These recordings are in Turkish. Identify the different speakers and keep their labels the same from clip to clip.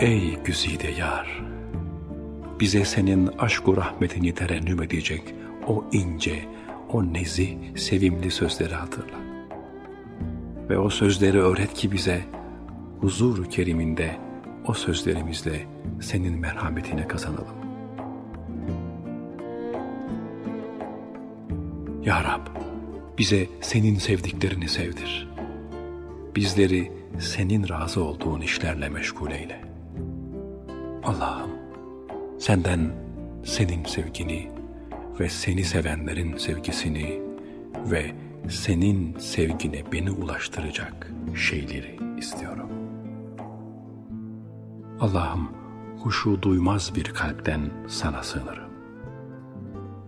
Speaker 1: Ey güzide yar! Bize senin aşk-ı rahmetini terennüm edecek o ince, o nezih, sevimli sözleri hatırla. Ve o sözleri öğret ki bize huzur keriminde o sözlerimizle senin merhametine kazanalım. Ya Rab, bize senin sevdiklerini sevdir. Bizleri senin razı olduğun işlerle meşgul eyle. Allah'ım, senden senin sevgini ve seni sevenlerin sevgisini ve senin sevgine beni ulaştıracak şeyleri istiyorum. Allah'ım huşu duymaz bir kalpten sana sığınırım.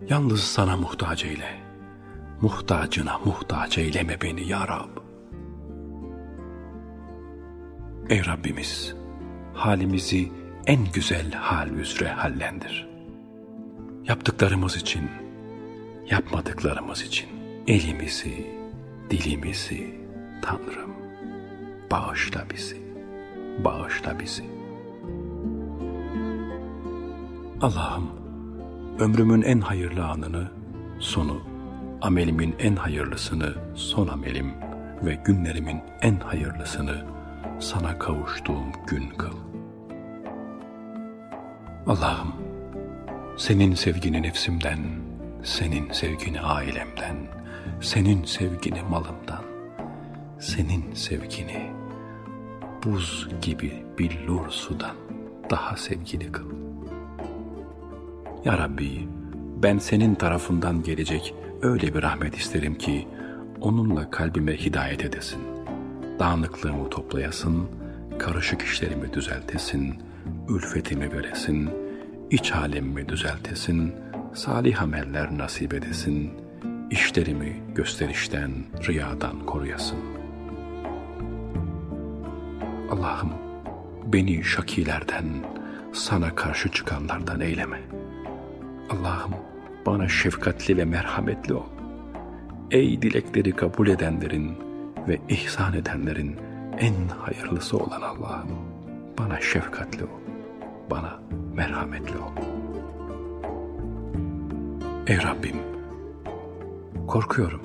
Speaker 1: Yalnız sana muhtaç eyle. Muhtacına muhtaç eyleme beni ya Rab. Ey Rabbimiz, halimizi en güzel hal üzere hallendir. Yaptıklarımız için, yapmadıklarımız için elimizi, dilimizi Tanrım bağışla bizi, bağışla bizi. Allah'ım ömrümün en hayırlı anını sonu, amelimin en hayırlısını son amelim ve günlerimin en hayırlısını sana kavuştuğum gün kıl. Allah'ım senin sevgini nefsimden, senin sevgini ailemden, senin sevgini malımdan, senin sevgini buz gibi billur sudan daha sevgili kıl. Ya Rabbi, ben senin tarafından gelecek öyle bir rahmet isterim ki onunla kalbime hidayet edesin. Dağınıklığımı toplayasın, karışık işlerimi düzeltesin, ülfetimi veresin, iç halimimi düzeltesin, salih ameller nasip edesin, işlerimi gösterişten, riyadan koruyasın. Allah'ım beni şakilerden, sana karşı çıkanlardan eyleme. Allah'ım bana şefkatli ve merhametli ol. Ey dilekleri kabul edenlerin ve ihsan edenlerin en hayırlısı olan Allah'ım bana şefkatli ol, bana merhametli ol. Ey Rabbim, korkuyorum.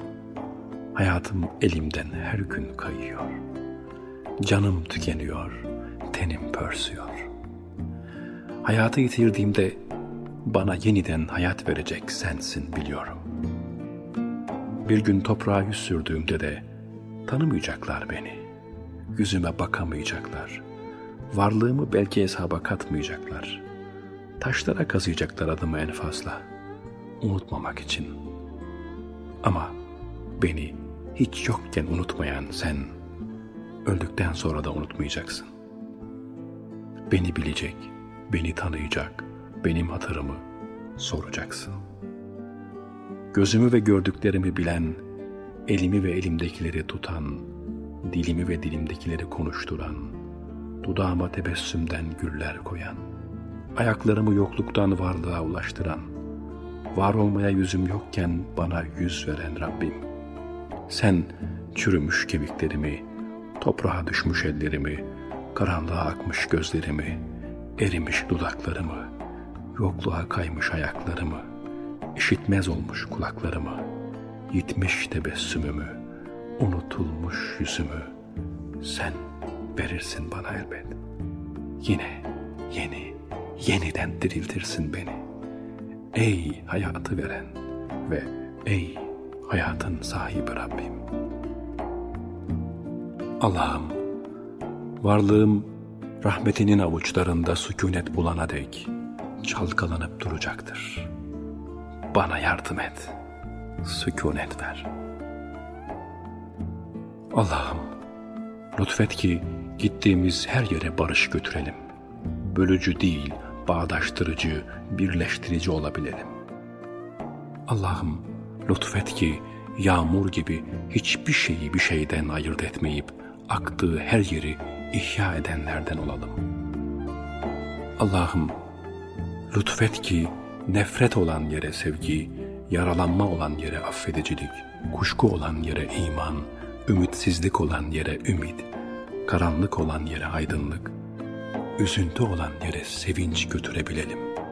Speaker 1: Hayatım elimden her gün kayıyor. Canım tükeniyor, tenim pörsüyor. Hayatı yitirdiğimde bana yeniden hayat verecek sensin biliyorum. Bir gün toprağa yüz sürdüğümde de tanımayacaklar beni. Yüzüme bakamayacaklar. Varlığımı belki hesaba katmayacaklar. Taşlara kazıyacaklar adımı en fazla. Unutmamak için. Ama beni hiç yokken unutmayan sen, öldükten sonra da unutmayacaksın. Beni bilecek, beni tanıyacak, benim hatırımı soracaksın. Gözümü ve gördüklerimi bilen, elimi ve elimdekileri tutan, dilimi ve dilimdekileri konuşturan, dudağıma tebessümden güller koyan, ayaklarımı yokluktan varlığa ulaştıran, var olmaya yüzüm yokken bana yüz veren Rabbim. Sen çürümüş kemiklerimi, toprağa düşmüş ellerimi, karanlığa akmış gözlerimi, erimiş dudaklarımı, yokluğa kaymış ayaklarımı, işitmez olmuş kulaklarımı, yitmiş tebessümümü, unutulmuş yüzümü sen verirsin bana elbet. Yine yeni, yeniden diriltirsin beni. Ey hayatı veren ve ey hayatın sahibi Rabbim. Allah'ım, varlığım rahmetinin avuçlarında sükunet bulana dek çalkalanıp duracaktır. Bana yardım et, sükunet ver. Allah'ım, lütfet ki gittiğimiz her yere barış götürelim. Bölücü değil, bağdaştırıcı, birleştirici olabilelim. Allah'ım, lütfet ki yağmur gibi hiçbir şeyi bir şeyden ayırt etmeyip aktığı her yeri ihya edenlerden olalım. Allah'ım, lütfet ki nefret olan yere sevgi, yaralanma olan yere affedicilik, kuşku olan yere iman, ümitsizlik olan yere ümit, karanlık olan yere aydınlık, üzüntü olan yere sevinç götürebilelim.''